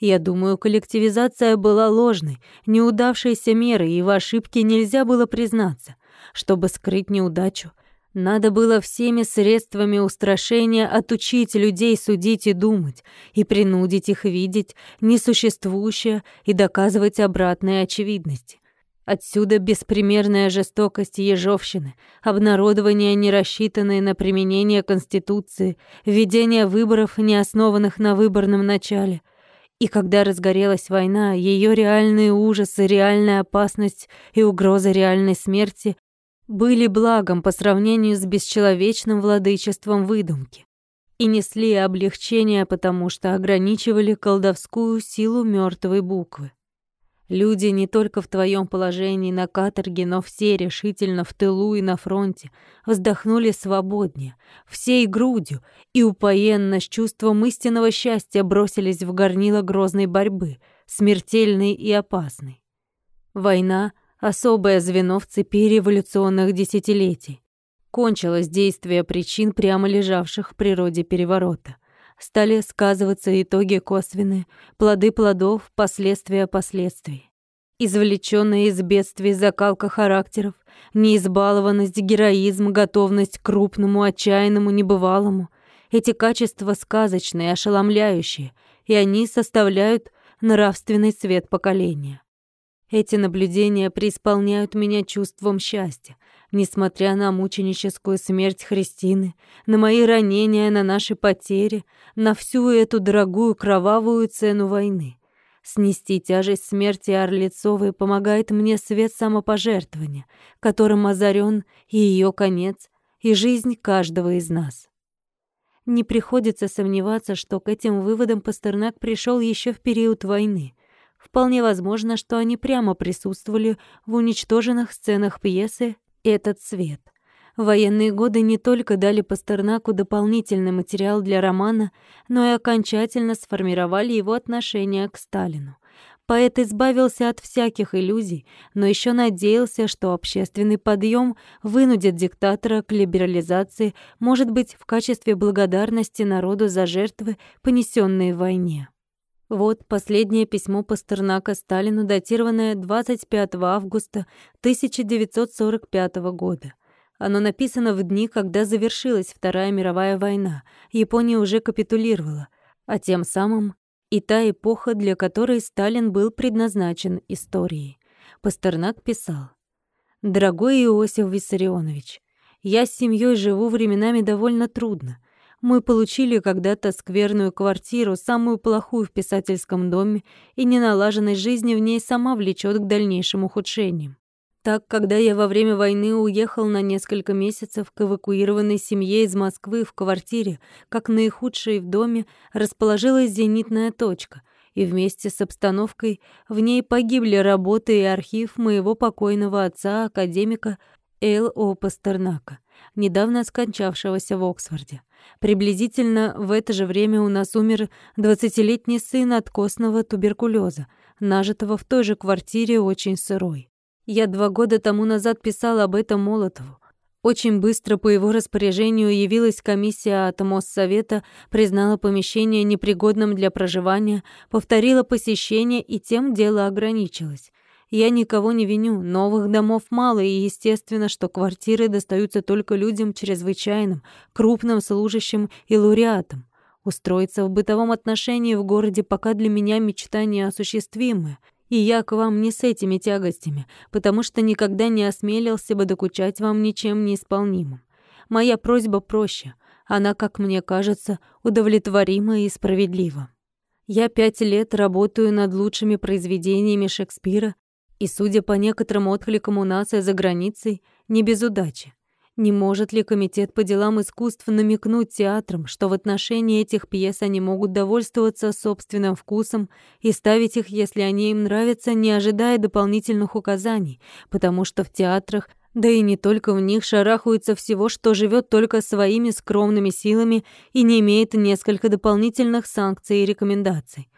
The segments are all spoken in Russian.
Я думаю, коллективизация была ложной, неудавшейся мерой, и в ошибке нельзя было признаться. Чтобы скрыть неудачу, надо было всеми средствами устрашения отучить людей судить и думать, и принудить их видеть несуществующее и доказывать обратные очевидности. Отсюда беспримерная жестокость ежовщины, обнародование, не рассчитанное на применение Конституции, введение выборов, не основанных на выборном начале — и когда разгорелась война, ее реальные ужасы, реальная опасность и угроза реальной смерти были благом по сравнению с бесчеловечным владычеством выдумки и несли облегчение, потому что ограничивали колдовскую силу мертвой буквы. Люди не только в твоем положении на каторге, но все решительно в тылу и на фронте вздохнули свободнее, всей грудью и упоенно с чувством истинного счастья бросились в горнило грозной борьбы, смертельной и опасной. Война — особое звено в цепи революционных десятилетий. Кончилось действие причин, прямо лежавших в природе переворота — стали сказываться итоги косвенные, плоды плодов, последствия последствий. Извлечённая из бедствий закалка характеров, неизбалованность, героизм, готовность к крупному, отчаянному, небывалому. Эти качества сказочные, ошеломляющие, и они составляют нравственный цвет поколения. Эти наблюдения преисполняют меня чувством счастья, несмотря на мученическую смерть Христины, на мои ранения, на наши потери, на всю эту дорогую кровавую цену войны. Снести тяжесть смерти Орлицовой помогает мне свет самопожертвования, которым озарен и ее конец, и жизнь каждого из нас. Не приходится сомневаться, что к этим выводам Пастернак пришел еще в период войны. Вполне возможно, что они прямо присутствовали в уничтоженных сценах пьесы этот цвет. Военные годы не только дали Пастернаку дополнительный материал для романа, но и окончательно сформировали его отношение к Сталину. Поэт избавился от всяких иллюзий, но еще надеялся, что общественный подъем вынудит диктатора к либерализации, может быть, в качестве благодарности народу за жертвы, понесенные в войне. Вот последнее письмо Пастернака Сталину, датированное 25 августа 1945 года. Оно написано в дни, когда завершилась Вторая мировая война. Япония уже капитулировала, а тем самым и та эпоха, для которой Сталин был предназначен историей. Пастернак писал: "Дорогой Иосиф Виссарионович, я с семьей живу временами довольно трудно. Мы получили когда-то скверную квартиру, самую плохую в писательском доме, и неналаженность жизни в ней сама влечет к дальнейшим ухудшениям. Так, когда я во время войны уехал на несколько месяцев к эвакуированной семье из Москвы в квартире, как наихудшей в доме, расположилась зенитная точка, и вместе с обстановкой в ней погибли работы и архив моего покойного отца, академика Л.О. Пастернака, недавно скончавшегося в Оксфорде. Приблизительно в это же время у нас умер двадцатилетний сын от костного туберкулеза, нажитого в той же квартире очень сырой. Я два года тому назад писала об этом Молотову. Очень быстро по его распоряжению явилась комиссия от Моссовета, признала помещение непригодным для проживания, повторила посещение, и тем дело ограничилось. Я никого не виню, новых домов мало, и естественно, что квартиры достаются только людям чрезвычайным, крупным служащим и лауреатам. Устроиться в бытовом отношении в городе пока для меня мечта неосуществимая, и я к вам не с этими тягостями, потому что никогда не осмелился бы докучать вам ничем неисполнимым. Моя просьба проще, она, как мне кажется, удовлетворима и справедлива. Я пять лет работаю над лучшими произведениями Шекспира и, судя по некоторым откликам у нас и за границей, не без удачи. Не может ли Комитет по делам искусств намекнуть театрам, что в отношении этих пьес они могут довольствоваться собственным вкусом и ставить их, если они им нравятся, не ожидая дополнительных указаний, потому что в театрах, да и не только в них, шарахаются всего, что живет только своими скромными силами и не имеет несколько дополнительных санкций и рекомендаций.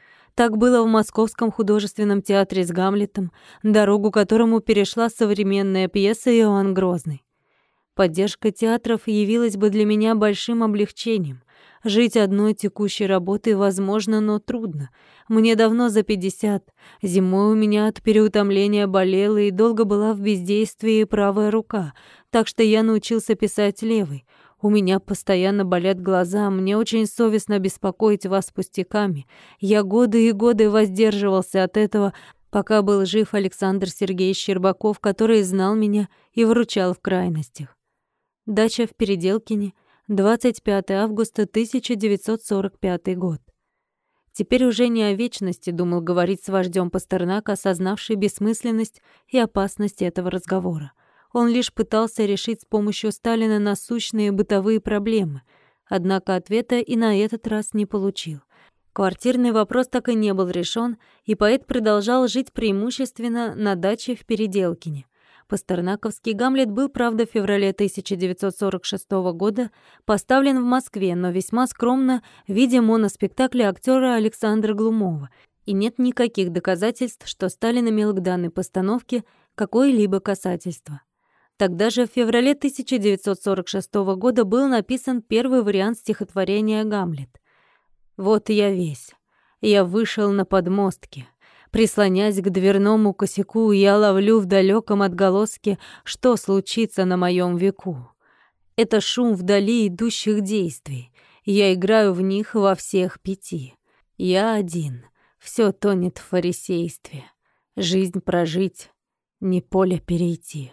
Так было в Московском художественном театре с Гамлетом, дорогу которому перешла современная пьеса Иоанн Грозный. Поддержка театров явилась бы для меня большим облегчением. Жить одной текущей работой возможно, но трудно. Мне давно за пятьдесят. Зимой у меня от переутомления болела и долго была в бездействии правая рука, так что я научился писать левой. У меня постоянно болят глаза, мне очень совестно беспокоить вас пустяками. Я годы и годы воздерживался от этого, пока был жив Александр Сергеевич Щербаков, который знал меня и выручал в крайностях. Дача в Переделкине, 25 августа 1945 год. Теперь уже не о вечности думал говорить с вождем Пастернак, осознавший бессмысленность и опасность этого разговора. Он лишь пытался решить с помощью Сталина насущные бытовые проблемы, однако ответа и на этот раз не получил. Квартирный вопрос так и не был решен, и поэт продолжал жить преимущественно на даче в Переделкине. Пастернаковский «Гамлет» был, правда, в феврале 1946 года поставлен в Москве, но весьма скромно в виде моноспектакля актера Александра Глумова, и нет никаких доказательств, что Сталин имел к данной постановке какое-либо касательство. Тогда же, в феврале 1946 года, был написан первый вариант стихотворения «Гамлет». «Вот я весь. Я вышел на подмостки. Прислонясь к дверному косяку, я ловлю в далеком отголоске, что случится на моем веку. Это шум вдали идущих действий. Я играю в них во всех пяти. Я один. Все тонет в фарисействе. Жизнь прожить, не поле перейти.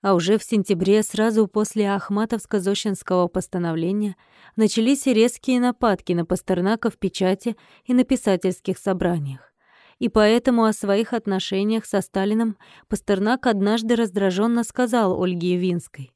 А уже в сентябре, сразу после Ахматовско-Зощенского постановления, начались резкие нападки на Пастернака в печати и на писательских собраниях и поэтому о своих отношениях со Сталином Пастернак однажды раздраженно сказал Ольге Явинской.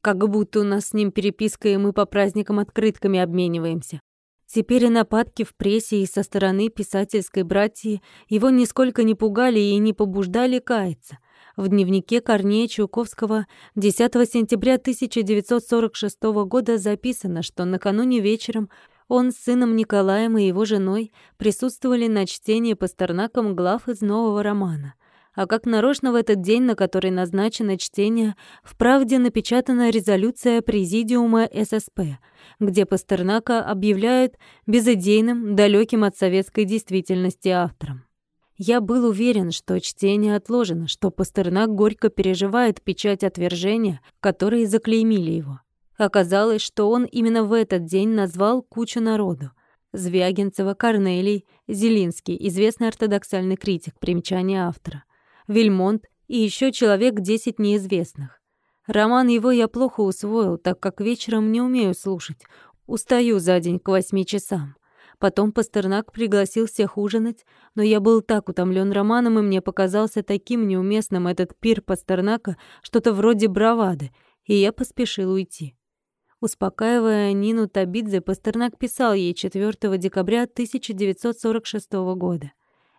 «Как будто у нас с ним переписка, и мы по праздникам открытками обмениваемся. Теперь и нападки в прессе и со стороны писательской братьи его нисколько не пугали и не побуждали каяться. В дневнике Корнея Чуковского 10 сентября 1946 года записано, что накануне вечером он с сыном Николаем и его женой присутствовали на чтении Пастернаком глав из нового романа. А как нарочно в этот день, на который назначено чтение, в «Правде» напечатана резолюция Президиума ССП, где Пастернака объявляют безыдейным, далеким от советской действительности автором. Я был уверен, что чтение отложено, что Пастернак горько переживает печать отвержения, которые заклеймили его. Оказалось, что он именно в этот день назвал кучу народу. Звягинцева, Корнелий, Зелинский, известный ортодоксальный критик, примечание автора, Вильмонт и еще человек 10 неизвестных. Роман его я плохо усвоил, так как вечером не умею слушать. Устаю за день к восьми часам. Потом Пастернак пригласил всех ужинать, но я был так утомлен романом, и мне показался таким неуместным этот пир Пастернака, что-то вроде бравады, и я поспешил уйти. Успокаивая Нину Табидзе, Пастернак писал ей 4 декабря 1946 года.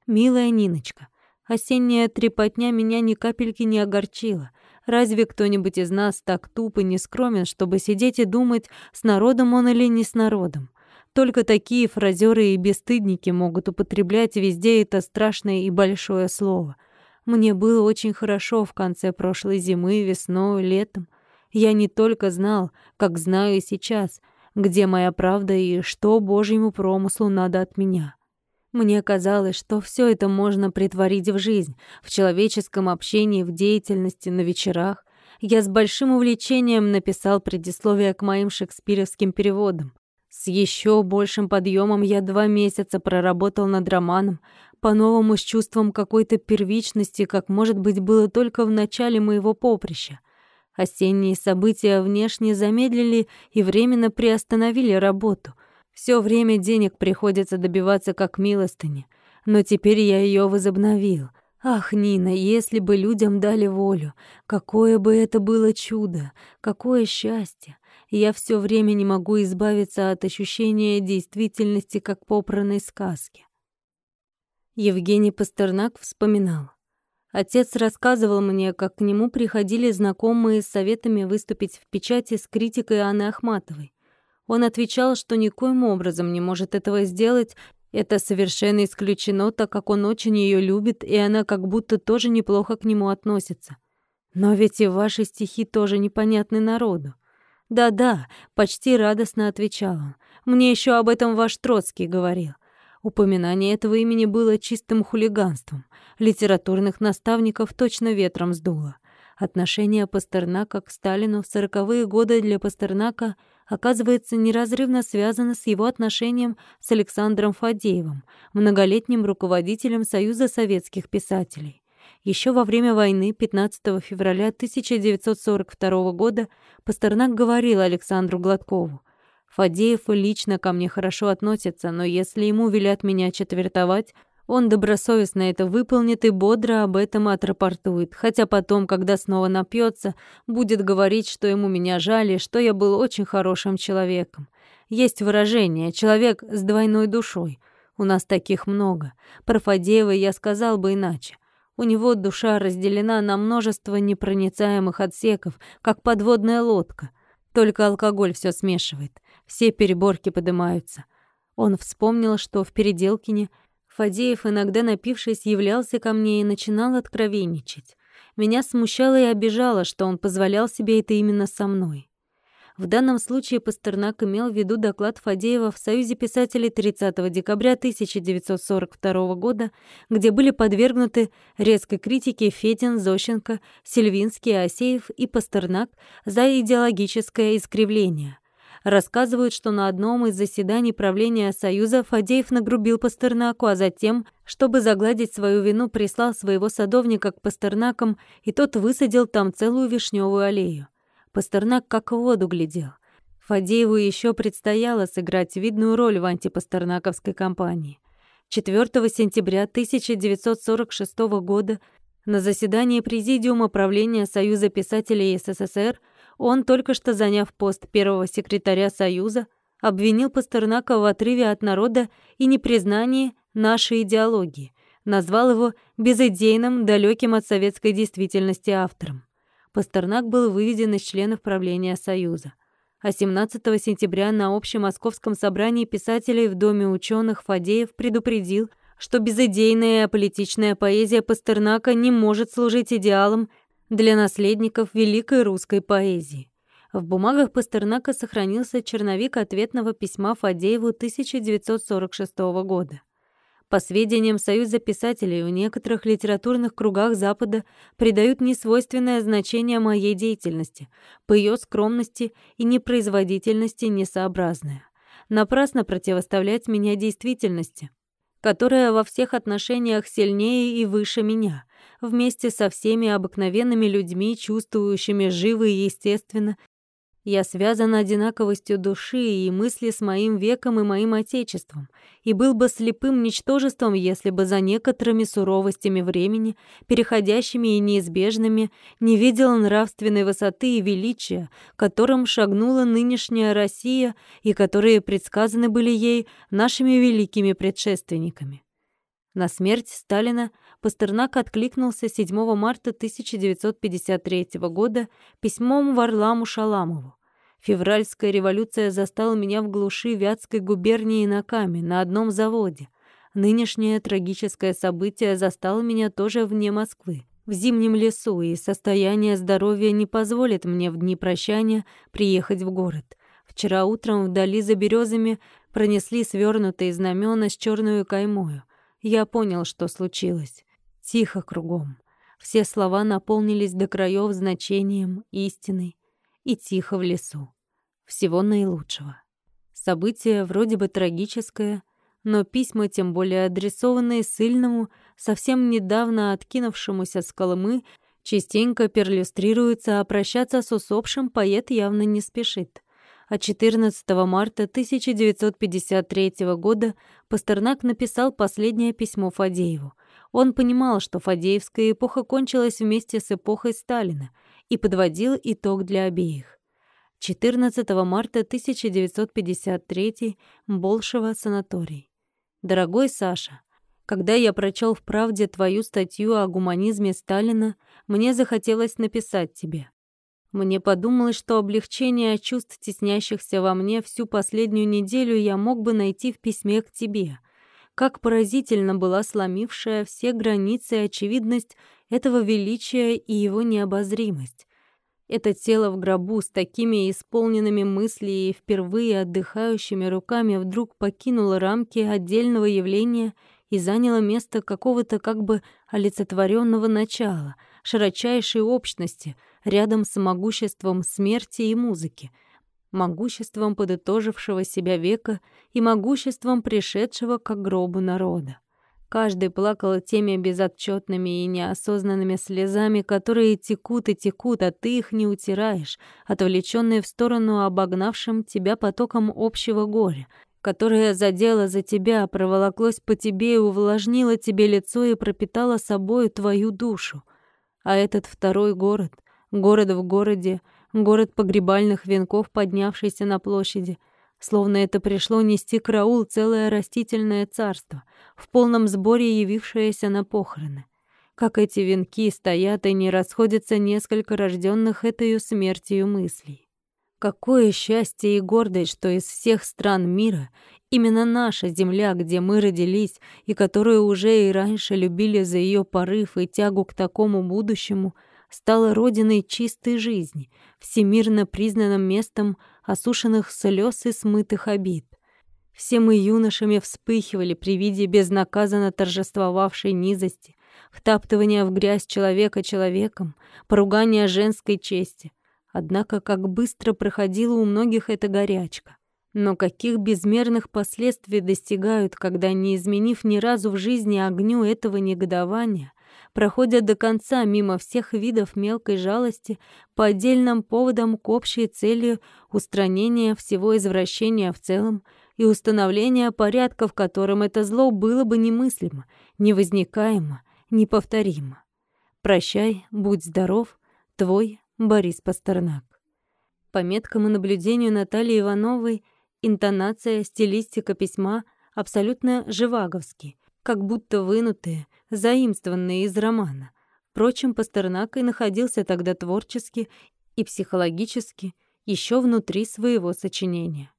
«Милая Ниночка, осенняя трепотня меня ни капельки не огорчила. Разве кто-нибудь из нас так туп и нескромен, чтобы сидеть и думать, с народом он или не с народом? Только такие фразеры и бесстыдники могут употреблять везде это страшное и большое слово. Мне было очень хорошо в конце прошлой зимы, весной, летом. Я не только знал, как знаю сейчас, где моя правда и что Божьему промыслу надо от меня. Мне казалось, что все это можно притворить в жизнь, в человеческом общении, в деятельности, на вечерах. Я с большим увлечением написал предисловие к моим шекспировским переводам. С еще большим подъемом я два месяца проработал над романом, по-новому с чувством какой-то первичности, как, может быть, было только в начале моего поприща — Осенние события внешне замедлили и временно приостановили работу. Все время денег приходится добиваться как милостыни. Но теперь я ее возобновил. Ах, Нина, если бы людям дали волю, какое бы это было чудо, какое счастье. Я все время не могу избавиться от ощущения действительности, как попранной сказки. Евгений Пастернак вспоминал. Отец рассказывал мне, как к нему приходили знакомые с советами выступить в печати с критикой Анны Ахматовой. Он отвечал, что никоим образом не может этого сделать, это совершенно исключено, так как он очень ее любит, и она как будто тоже неплохо к нему относится. Но ведь и ваши стихи тоже непонятны народу. Да-да, почти радостно отвечал он. Мне еще об этом ваш Троцкий говорил. Упоминание этого имени было чистым хулиганством. Литературных наставников точно ветром сдуло. Отношение Пастернака к Сталину в сороковые годы для Пастернака оказывается неразрывно связано с его отношением с Александром Фадеевым, многолетним руководителем Союза советских писателей. Еще во время войны 15 февраля 1942 года Пастернак говорил Александру Гладкову, «Фадеев лично ко мне хорошо относится, но если ему велят меня четвертовать, он добросовестно это выполнит и бодро об этом отрапортует, хотя потом, когда снова напьется, будет говорить, что ему меня жали, что я был очень хорошим человеком. Есть выражение «человек с двойной душой». У нас таких много. Про Фадеева я сказал бы иначе. У него душа разделена на множество непроницаемых отсеков, как подводная лодка. Только алкоголь все смешивает. Все переборки поднимаются. Он вспомнил, что в Переделкине Фадеев, иногда напившись, являлся ко мне и начинал откровенничать. Меня смущало и обижало, что он позволял себе это именно со мной. В данном случае Пастернак имел в виду доклад Фадеева в Союзе писателей 30 декабря 1942 года, где были подвергнуты резкой критике Федин, Зощенко, Сильвинский, Асеев и Пастернак за идеологическое искривление. Рассказывают, что на одном из заседаний правления Союза Фадеев нагрубил Пастернаку, а затем, чтобы загладить свою вину, прислал своего садовника к Пастернакам, и тот высадил там целую вишневую аллею. Пастернак как в воду глядел. Фадееву еще предстояло сыграть видную роль в антипастернаковской кампании. 4 сентября 1946 года на заседании Президиума правления Союза писателей СССР он, только что заняв пост первого секретаря Союза, обвинил Пастернака в отрыве от народа и непризнании нашей идеологии, назвал его безыдейным, далеким от советской действительности автором. Пастернак был выведен из членов правления Союза. А 17 сентября на общем московском собрании писателей в Доме ученых Фадеев предупредил, что безыдейная и аполитичная поэзия Пастернака не может служить идеалом для наследников великой русской поэзии. В бумагах Пастернака сохранился черновик ответного письма Фадееву 1946 года. По сведениям Союза писателей, в некоторых литературных кругах Запада придают несвойственное значение моей деятельности, по ее скромности и непроизводительности несообразное. Напрасно противоставлять меня действительности, которая во всех отношениях сильнее и выше меня, вместе со всеми обыкновенными людьми, чувствующими живо и естественно. Я связан одинаковостью души и мысли с моим веком и моим отечеством, и был бы слепым ничтожеством, если бы за некоторыми суровостями времени, переходящими и неизбежными, не видел нравственной высоты и величия, которым шагнула нынешняя Россия и которые предсказаны были ей нашими великими предшественниками. На смерть Сталина Пастернак откликнулся 7 марта 1953 года письмом Варламу Шаламову. Февральская революция застала меня в глуши Вятской губернии на Каме, на одном заводе. Нынешнее трагическое событие застало меня тоже вне Москвы, в зимнем лесу, и состояние здоровья не позволит мне в дни прощания приехать в город. Вчера утром вдали за березами пронесли свернутые знамена с черную каймою. Я понял, что случилось. Тихо кругом. Все слова наполнились до краев значением, истиной. И тихо в лесу. Всего наилучшего. Событие вроде бы трагическое, но письма, тем более адресованные сильному, совсем недавно откинувшемуся с Колымы, частенько перлюстрируются, а прощаться с усопшим поэт явно не спешит. А 14 марта 1953 года Пастернак написал последнее письмо Фадееву. Он понимал, что Фадеевская эпоха кончилась вместе с эпохой Сталина и подводил итог для обеих. 14 марта 1953 Болшево, санаторий. Дорогой Саша, когда я прочел в «Правде» твою статью о гуманизме Сталина, мне захотелось написать тебе. Мне подумалось, что облегчение чувств, теснящихся во мне всю последнюю неделю, я мог бы найти в письме к тебе — как поразительно была сломившая все границы очевидность этого величия и его необозримость. Это тело в гробу с такими исполненными мыслей и впервые отдыхающими руками вдруг покинуло рамки отдельного явления и заняло место какого-то как бы олицетворенного начала, широчайшей общности, рядом с могуществом смерти и музыки, могуществом подытожившего себя века и могуществом пришедшего к гробу народа. Каждый плакал теми безотчетными и неосознанными слезами, которые текут и текут, а ты их не утираешь, отвлеченные в сторону обогнавшим тебя потоком общего горя, которое задело за тебя, проволоклось по тебе и увлажнило тебе лицо и пропитало собою твою душу. А этот второй город, город в городе, город погребальных венков, поднявшийся на площади — словно это пришло нести караул целое растительное царство, в полном сборе явившееся на похороны. Как эти венки стоят и не расходятся несколько рожденных этой смертью мыслей. Какое счастье и гордость, что из всех стран мира именно наша земля, где мы родились, и которую уже и раньше любили за ее порыв и тягу к такому будущему, стала родиной чистой жизни, всемирно признанным местом осушенных слез и смытых обид. Все мы юношами вспыхивали при виде безнаказанно торжествовавшей низости, втаптывания в грязь человека человеком, поругания женской чести. Однако как быстро проходила у многих эта горячка. Но каких безмерных последствий достигают, когда, не изменив ни разу в жизни огню этого негодования, проходят до конца мимо всех видов мелкой жалости по отдельным поводам к общей цели устранения всего извращения в целом и установления порядка, в котором это зло было бы немыслимо, невозникаемо, неповторимо. Прощай, будь здоров, твой Борис Пастернак. По меткам и наблюдению Натальи Ивановой, интонация, стилистика письма абсолютно живаговские, как будто вынутые, заимствованные из романа. Впрочем, Пастернак и находился тогда творчески и психологически еще внутри своего сочинения.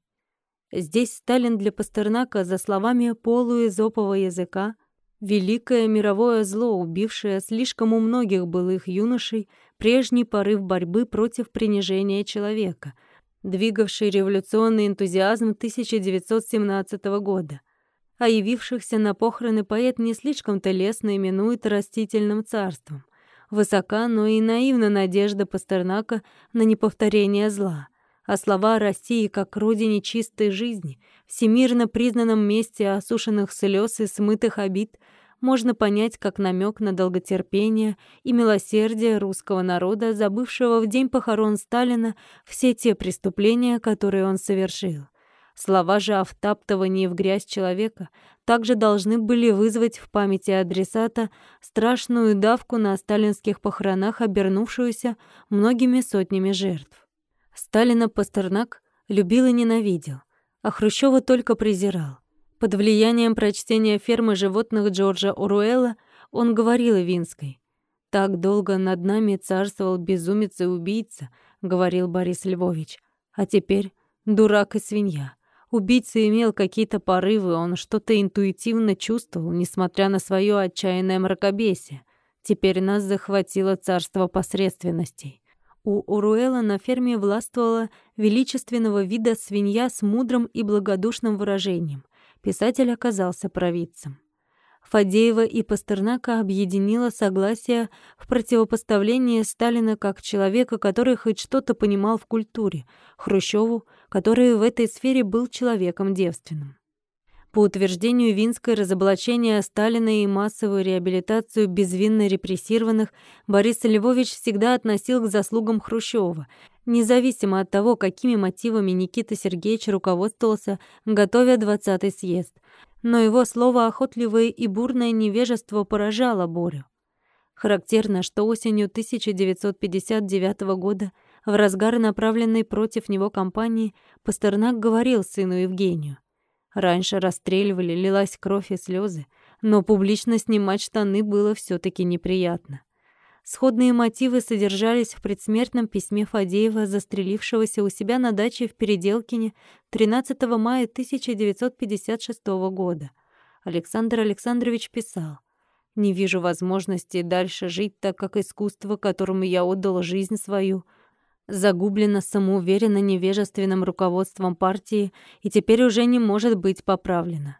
Здесь Сталин для Пастернака, за словами полуэзопового языка, великое мировое зло, убившее слишком у многих былых юношей прежний порыв борьбы против принижения человека, двигавший революционный энтузиазм 1917 года — а явившихся на похороны поэт не слишком-то лестно именует растительным царством. Высока, но и наивна надежда Пастернака на неповторение зла. А слова о России как родине чистой жизни, всемирно признанном месте осушенных слез и смытых обид, можно понять как намек на долготерпение и милосердие русского народа, забывшего в день похорон Сталина все те преступления, которые он совершил. Слова же о втаптывании в грязь человека также должны были вызвать в памяти адресата страшную давку на сталинских похоронах, обернувшуюся многими сотнями жертв. Сталина Пастернак любил и ненавидел, а Хрущева только презирал. Под влиянием прочтения «Фермы животных» Джорджа Оруэлла он говорил Винской. «Так долго над нами царствовал безумец и убийца», — говорил Борис Львович. «А теперь дурак и свинья». Убийца имел какие-то порывы, он что-то интуитивно чувствовал, несмотря на свое отчаянное мракобесие. Теперь нас захватило царство посредственностей. У Уруэла на ферме властвовала величественного вида свинья с мудрым и благодушным выражением. Писатель оказался провидцем. Фадеева и Пастернака объединило согласие в противопоставлении Сталина как человека, который хоть что-то понимал в культуре, Хрущеву, который в этой сфере был человеком девственным. По утверждению Винской, разоблачение Сталина и массовую реабилитацию безвинно репрессированных Борис Львович всегда относил к заслугам Хрущева, независимо от того, какими мотивами Никита Сергеевич руководствовался, готовя 20-й съезд но его слово охотливое и бурное невежество поражало Борю. Характерно, что осенью 1959 года, в разгар направленной против него кампании, Пастернак говорил сыну Евгению. Раньше расстреливали, лилась кровь и слезы, но публично снимать штаны было все таки неприятно. Сходные мотивы содержались в предсмертном письме Фадеева, застрелившегося у себя на даче в Переделкине 13 мая 1956 года. Александр Александрович писал «Не вижу возможности дальше жить так, как искусство, которому я отдал жизнь свою, загублена самоуверенно невежественным руководством партии и теперь уже не может быть поправлена.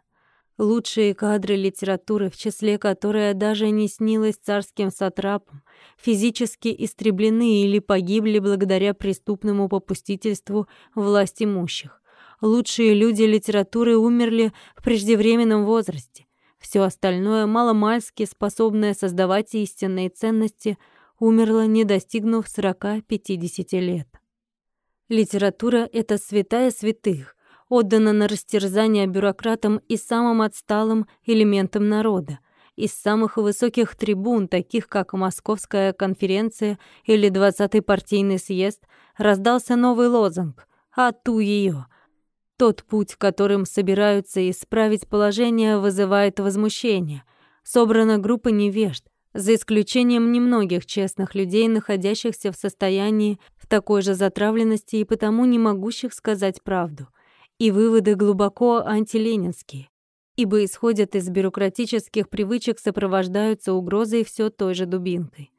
Лучшие кадры литературы, в числе которой даже не снилось царским сатрапам, физически истреблены или погибли благодаря преступному попустительству власть имущих. Лучшие люди литературы умерли в преждевременном возрасте. Все остальное, маломальски способное создавать истинные ценности, умерло, не достигнув 40-50 лет. Литература — это святая святых, отдана на растерзание бюрократам и самым отсталым элементам народа, из самых высоких трибун, таких как Московская конференция или 20-й партийный съезд, раздался новый лозунг «Ату ее!» Тот путь, которым собираются исправить положение, вызывает возмущение. Собрана группа невежд, за исключением немногих честных людей, находящихся в состоянии в такой же затравленности и потому не могущих сказать правду. И выводы глубоко антиленинские, ибо исходят из бюрократических привычек, сопровождаются угрозой все той же дубинкой.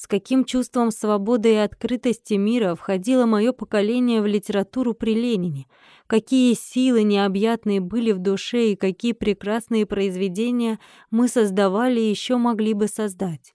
С каким чувством свободы и открытости мира входило мое поколение в литературу при Ленине, какие силы необъятные были в душе и какие прекрасные произведения мы создавали и еще могли бы создать.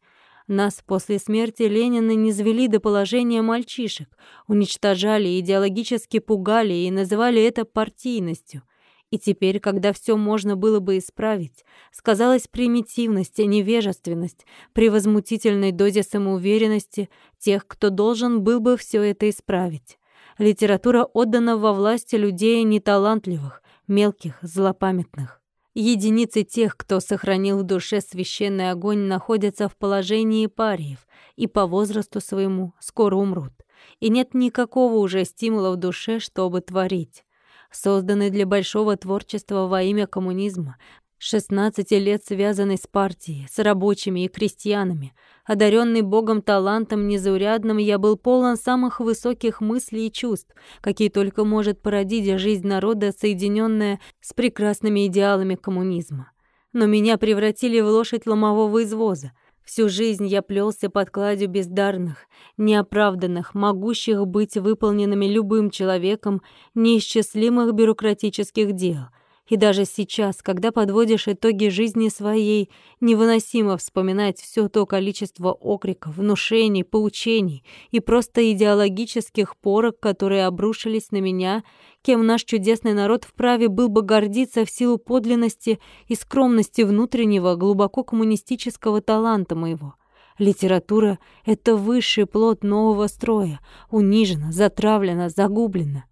Нас после смерти Ленина не звели до положения мальчишек, уничтожали, идеологически пугали и называли это партийностью — и теперь, когда все можно было бы исправить, сказалась примитивность и невежественность при возмутительной дозе самоуверенности тех, кто должен был бы все это исправить. Литература отдана во власти людей неталантливых, мелких, злопамятных. Единицы тех, кто сохранил в душе священный огонь, находятся в положении париев и по возрасту своему скоро умрут. И нет никакого уже стимула в душе, чтобы творить. Созданный для большого творчества во имя коммунизма, 16 лет связанный с партией, с рабочими и крестьянами, одаренный Богом талантом незаурядным, я был полон самых высоких мыслей и чувств, какие только может породить жизнь народа, соединенная с прекрасными идеалами коммунизма. Но меня превратили в лошадь ломового извоза — Всю жизнь я плелся под кладью бездарных, неоправданных, могущих быть выполненными любым человеком неисчислимых бюрократических дел. И даже сейчас, когда подводишь итоги жизни своей, невыносимо вспоминать все то количество окриков, внушений, поучений и просто идеологических порок, которые обрушились на меня кем наш чудесный народ вправе был бы гордиться в силу подлинности и скромности внутреннего, глубоко коммунистического таланта моего. Литература — это высший плод нового строя, унижена, затравлена, загублена.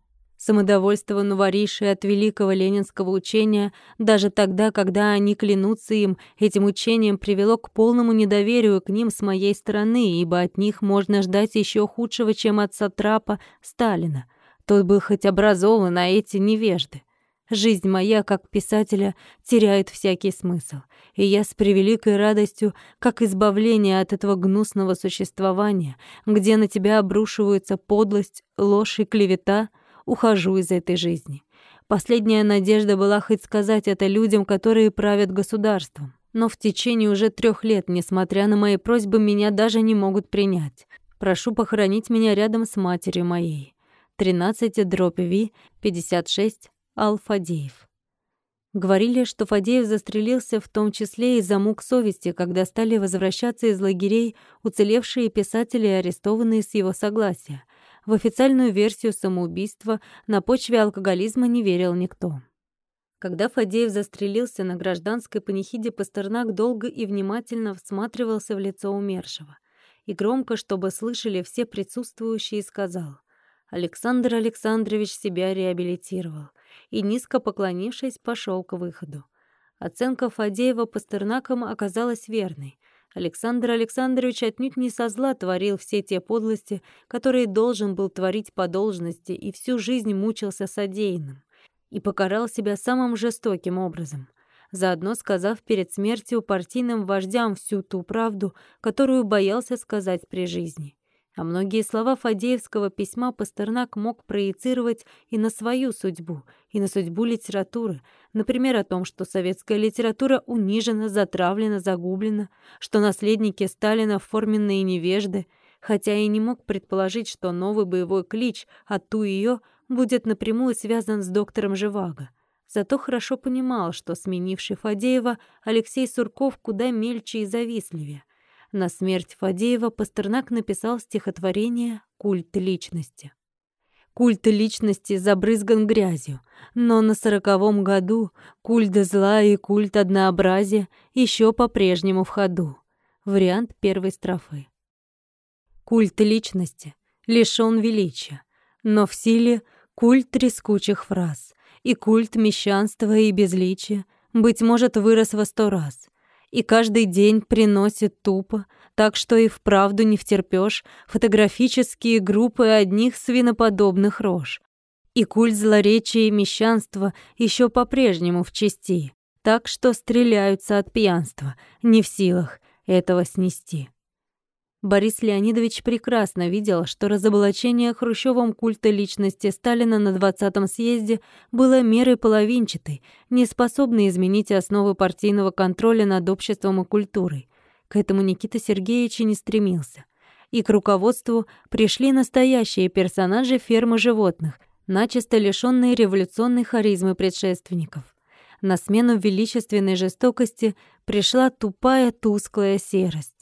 Самодовольство новориши от великого ленинского учения, даже тогда, когда они клянутся им, этим учением привело к полному недоверию к ним с моей стороны, ибо от них можно ждать еще худшего, чем от сатрапа Сталина. Тот был хоть образован, а эти невежды. Жизнь моя, как писателя, теряет всякий смысл, и я с превеликой радостью, как избавление от этого гнусного существования, где на тебя обрушиваются подлость, ложь и клевета, ухожу из этой жизни. Последняя надежда была хоть сказать это людям, которые правят государством. Но в течение уже трех лет, несмотря на мои просьбы, меня даже не могут принять. Прошу похоронить меня рядом с матерью моей. 13 дробь Ви 56 Алфадеев. Говорили, что Фадеев застрелился в том числе из-за мук совести, когда стали возвращаться из лагерей уцелевшие писатели, арестованные с его согласия. В официальную версию самоубийства на почве алкоголизма не верил никто. Когда Фадеев застрелился на гражданской панихиде, Пастернак долго и внимательно всматривался в лицо умершего. И громко, чтобы слышали все присутствующие, сказал Александр Александрович себя реабилитировал и, низко поклонившись, пошел к выходу. Оценка Фадеева Пастернаком оказалась верной. Александр Александрович отнюдь не со зла творил все те подлости, которые должен был творить по должности, и всю жизнь мучился содеянным. И покарал себя самым жестоким образом, заодно сказав перед смертью партийным вождям всю ту правду, которую боялся сказать при жизни. А многие слова Фадеевского письма Пастернак мог проецировать и на свою судьбу, и на судьбу литературы. Например, о том, что советская литература унижена, затравлена, загублена, что наследники Сталина форменные невежды. хотя и не мог предположить, что новый боевой клич «Ату ее» будет напрямую связан с доктором Живаго. Зато хорошо понимал, что сменивший Фадеева Алексей Сурков куда мельче и завистливее. На смерть Фадеева Пастернак написал стихотворение «Культ личности». Культ личности забрызган грязью, но на сороковом году культ зла и культ однообразия еще по-прежнему в ходу. Вариант первой строфы. Культ личности лишён величия, но в силе культ трескучих фраз, и культ мещанства и безличия, быть может, вырос во сто раз, и каждый день приносит тупо так что и вправду не втерпёшь фотографические группы одних свиноподобных рож. И культ злоречия и мещанства ещё по-прежнему в чести, так что стреляются от пьянства, не в силах этого снести. Борис Леонидович прекрасно видел, что разоблачение Хрущевым культа личности Сталина на 20-м съезде было мерой половинчатой, не способной изменить основы партийного контроля над обществом и культурой. К этому Никита Сергеевич не стремился. И к руководству пришли настоящие персонажи фермы животных, начисто лишённые революционной харизмы предшественников. На смену величественной жестокости пришла тупая тусклая серость.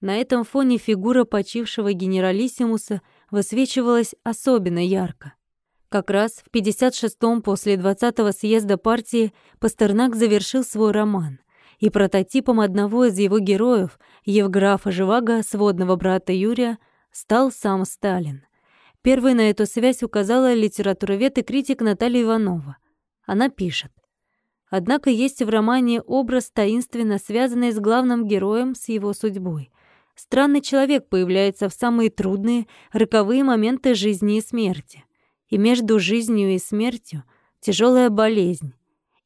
На этом фоне фигура почившего генералиссимуса высвечивалась особенно ярко. Как раз в 56-м после 20-го съезда партии Пастернак завершил свой роман — и прототипом одного из его героев, Евграфа Живаго, сводного брата Юрия, стал сам Сталин. Первой на эту связь указала литературовед и критик Наталья Иванова. Она пишет. Однако есть в романе образ, таинственно связанный с главным героем, с его судьбой. Странный человек появляется в самые трудные, роковые моменты жизни и смерти. И между жизнью и смертью тяжелая болезнь,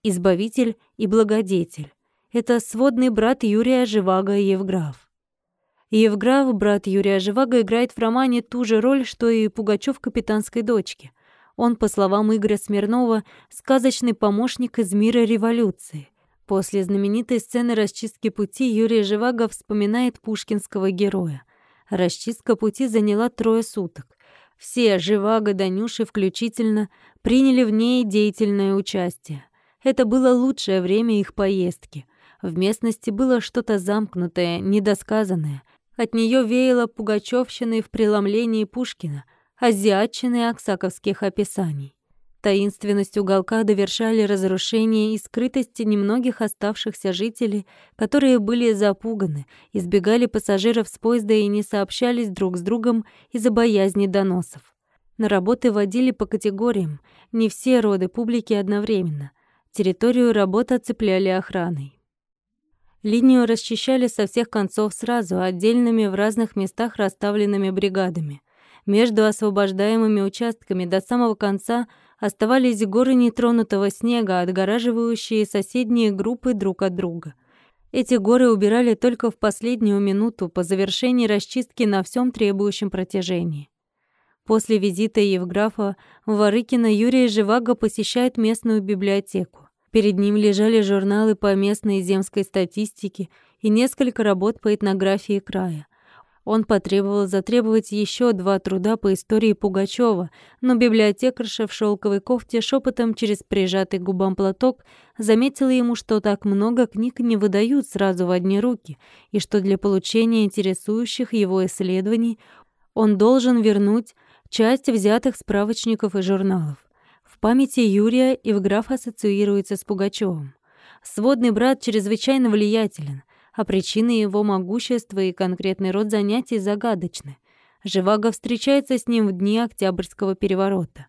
избавитель и благодетель, это сводный брат Юрия Живаго Евграф. Евграф, брат Юрия Живаго, играет в романе ту же роль, что и Пугачёв капитанской дочке. Он, по словам Игоря Смирнова, сказочный помощник из мира революции. После знаменитой сцены расчистки пути Юрий Живаго вспоминает пушкинского героя. Расчистка пути заняла трое суток. Все, Живаго, Данюши включительно, приняли в ней деятельное участие. Это было лучшее время их поездки. В местности было что-то замкнутое, недосказанное. От нее веяло пугачевщиной в преломлении Пушкина, азиатчиной аксаковских описаний. Таинственность уголка довершали разрушение и скрытость немногих оставшихся жителей, которые были запуганы, избегали пассажиров с поезда и не сообщались друг с другом из-за боязни доносов. На работы водили по категориям, не все роды публики одновременно. Территорию работы оцепляли охраной. Линию расчищали со всех концов сразу, отдельными в разных местах расставленными бригадами. Между освобождаемыми участками до самого конца оставались горы нетронутого снега, отгораживающие соседние группы друг от друга. Эти горы убирали только в последнюю минуту по завершении расчистки на всем требующем протяжении. После визита Евграфа Варыкина Юрий Живаго посещает местную библиотеку. Перед ним лежали журналы по местной земской статистике и несколько работ по этнографии края. Он потребовал затребовать еще два труда по истории Пугачева, но библиотекарша в шелковой кофте шепотом через прижатый губам платок заметила ему, что так много книг не выдают сразу в одни руки, и что для получения интересующих его исследований он должен вернуть часть взятых справочников и журналов памяти Юрия Евграф ассоциируется с Пугачевым. Сводный брат чрезвычайно влиятелен, а причины его могущества и конкретный род занятий загадочны. Живаго встречается с ним в дни Октябрьского переворота.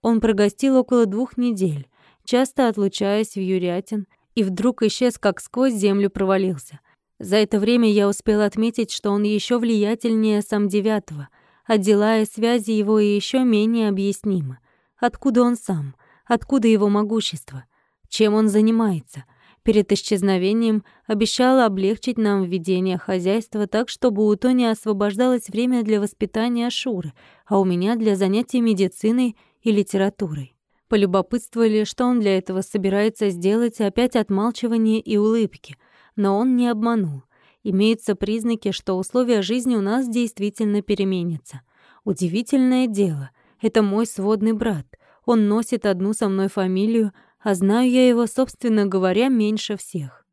Он прогостил около двух недель, часто отлучаясь в Юрятин, и вдруг исчез, как сквозь землю провалился. За это время я успел отметить, что он еще влиятельнее сам девятого, а дела и связи его еще менее объяснимы. Откуда он сам? Откуда его могущество? Чем он занимается? Перед исчезновением обещала облегчить нам введение хозяйства так, чтобы у Тони освобождалось время для воспитания Шуры, а у меня для занятий медициной и литературой. Полюбопытствовали, что он для этого собирается сделать, опять отмалчивание и улыбки. Но он не обманул. Имеются признаки, что условия жизни у нас действительно переменятся. Удивительное дело. Это мой сводный брат. Он носит одну со мной фамилию, а знаю я его, собственно говоря, меньше всех.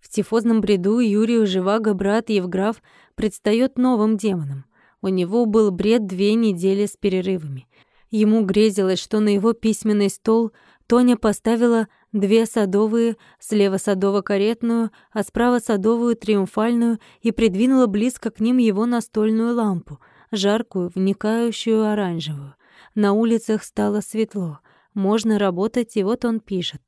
В тифозном бреду Юрию Живаго брат Евграф предстает новым демоном. У него был бред две недели с перерывами. Ему грезилось, что на его письменный стол Тоня поставила две садовые, слева садово-каретную, а справа садовую триумфальную и придвинула близко к ним его настольную лампу, жаркую, вникающую оранжевую. На улицах стало светло, можно работать, и вот он пишет.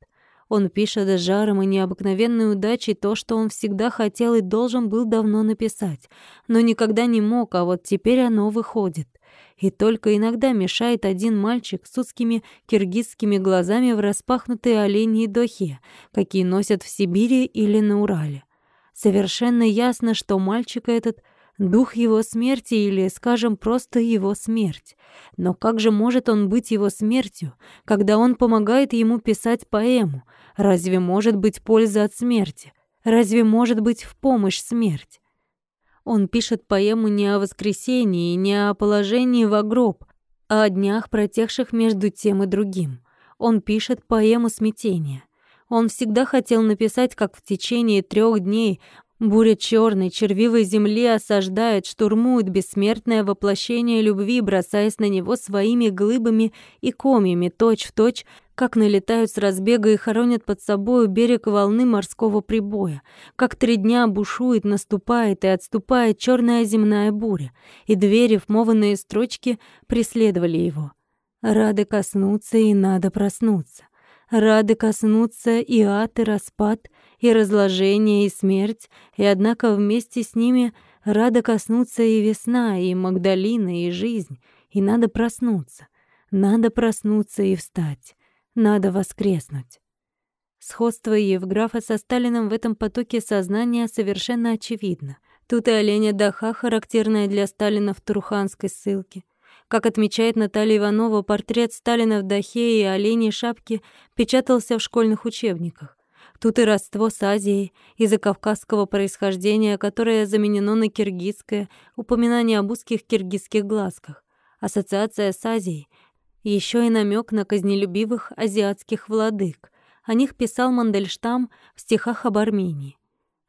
Он пишет с жаром и необыкновенной удачей то, что он всегда хотел и должен был давно написать, но никогда не мог, а вот теперь оно выходит. И только иногда мешает один мальчик с узкими киргизскими глазами в распахнутой оленьей дохе, какие носят в Сибири или на Урале. Совершенно ясно, что мальчик этот дух его смерти или, скажем, просто его смерть. Но как же может он быть его смертью, когда он помогает ему писать поэму? Разве может быть польза от смерти? Разве может быть в помощь смерть? Он пишет поэму не о воскресении, не о положении в гроб, а о днях, протекших между тем и другим. Он пишет поэму смятения. Он всегда хотел написать, как в течение трех дней Буря черной, червивой земли осаждает, штурмует бессмертное воплощение любви, бросаясь на него своими глыбами и комьями, точь-в-точь, как налетают с разбега и хоронят под собою берег волны морского прибоя, как три дня бушует, наступает и отступает черная земная буря, и две рифмованные строчки преследовали его. Рады коснуться и надо проснуться. Рады коснуться и ад, и распад, и разложение, и смерть, и однако вместе с ними рада коснуться и весна, и Магдалина, и жизнь, и надо проснуться. Надо проснуться и встать. Надо воскреснуть. Сходство Евграфа со Сталином в этом потоке сознания совершенно очевидно. Тут и оленя Даха, характерная для Сталина в Туруханской ссылке. Как отмечает Наталья Иванова, портрет Сталина в Дахе и оленей шапке печатался в школьных учебниках. Тут и родство с Азией, из-за кавказского происхождения, которое заменено на киргизское, упоминание об узких киргизских глазках, ассоциация с Азией, еще и намек на казнелюбивых азиатских владык. О них писал Мандельштам в стихах об Армении.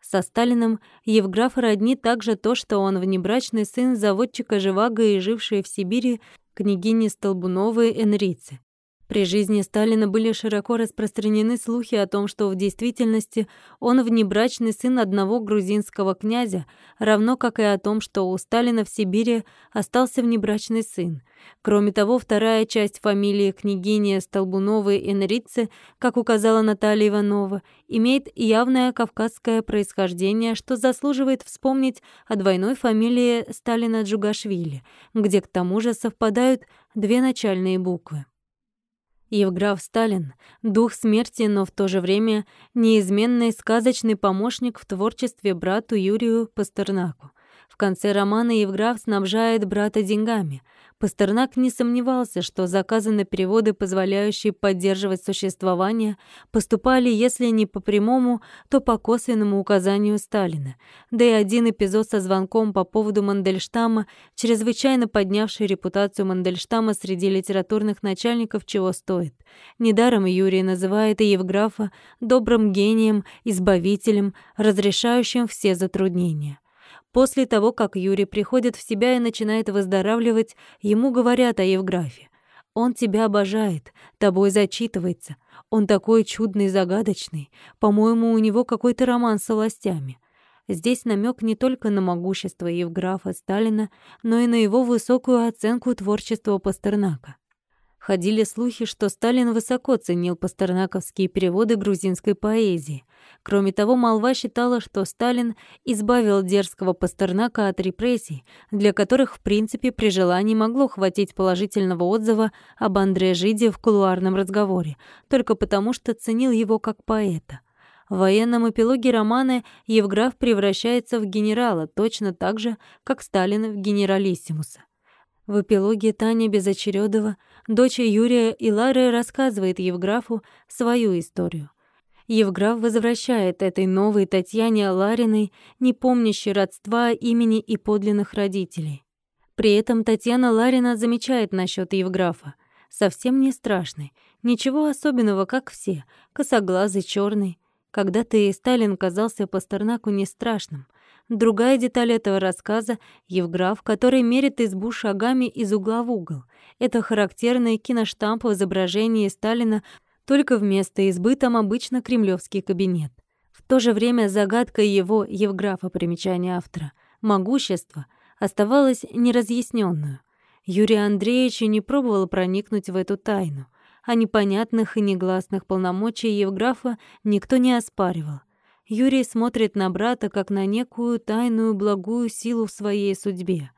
Со Сталиным Евграф родни также то, что он внебрачный сын заводчика Живаго и живший в Сибири княгини Столбуновой Энрицы. При жизни Сталина были широко распространены слухи о том, что в действительности он внебрачный сын одного грузинского князя, равно как и о том, что у Сталина в Сибири остался внебрачный сын. Кроме того, вторая часть фамилии княгини Столбуновой Энрицы, как указала Наталья Иванова, имеет явное кавказское происхождение, что заслуживает вспомнить о двойной фамилии Сталина Джугашвили, где к тому же совпадают две начальные буквы. Евграф Сталин — дух смерти, но в то же время неизменный сказочный помощник в творчестве брату Юрию Пастернаку. В конце романа Евграф снабжает брата деньгами, Пастернак не сомневался, что заказы на переводы, позволяющие поддерживать существование, поступали, если не по прямому, то по косвенному указанию Сталина. Да и один эпизод со звонком по поводу Мандельштама, чрезвычайно поднявший репутацию Мандельштама среди литературных начальников, чего стоит. Недаром Юрий называет и Евграфа добрым гением, избавителем, разрешающим все затруднения. После того, как Юрий приходит в себя и начинает выздоравливать, ему говорят о Евграфе. Он тебя обожает, тобой зачитывается. Он такой чудный, загадочный. По-моему, у него какой-то роман с властями. Здесь намек не только на могущество Евграфа Сталина, но и на его высокую оценку творчества Пастернака. Ходили слухи, что Сталин высоко ценил пастернаковские переводы грузинской поэзии. Кроме того, молва считала, что Сталин избавил дерзкого Пастернака от репрессий, для которых, в принципе, при желании могло хватить положительного отзыва об Андре Жиде в кулуарном разговоре, только потому что ценил его как поэта. В военном эпилоге романа Евграф превращается в генерала точно так же, как Сталин в генералиссимуса. В эпилоге Таня Безочерёдова, дочь Юрия и Лары, рассказывает Евграфу свою историю. Евграф возвращает этой новой Татьяне Лариной, не помнящей родства, имени и подлинных родителей. При этом Татьяна Ларина замечает насчет Евграфа. Совсем не страшный, ничего особенного, как все, косоглазый, черный. Когда-то и Сталин казался Пастернаку не страшным. Другая деталь этого рассказа — Евграф, который мерит избу шагами из угла в угол. Это характерный киноштамп в изображении Сталина, только вместо избы там обычно кремлевский кабинет. В то же время загадка его, Евграфа, примечание автора, могущества оставалась неразъясненную. Юрий Андреевич не пробовал проникнуть в эту тайну а непонятных и негласных полномочий Евграфа никто не оспаривал. Юрий смотрит на брата как на некую тайную благую силу в своей судьбе.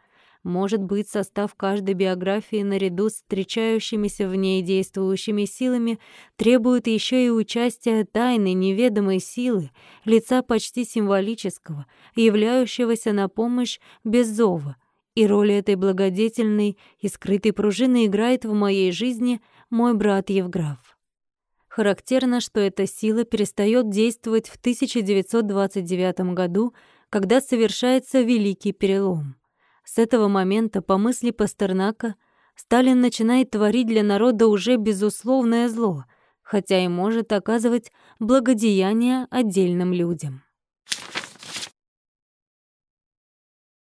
Может быть, состав каждой биографии наряду с встречающимися в ней действующими силами требует еще и участия тайной неведомой силы, лица почти символического, являющегося на помощь без зова. И роль этой благодетельной и скрытой пружины играет в моей жизни мой брат Евграф. Характерно, что эта сила перестает действовать в 1929 году, когда совершается великий перелом. С этого момента, по мысли Пастернака, Сталин начинает творить для народа уже безусловное зло, хотя и может оказывать благодеяние отдельным людям.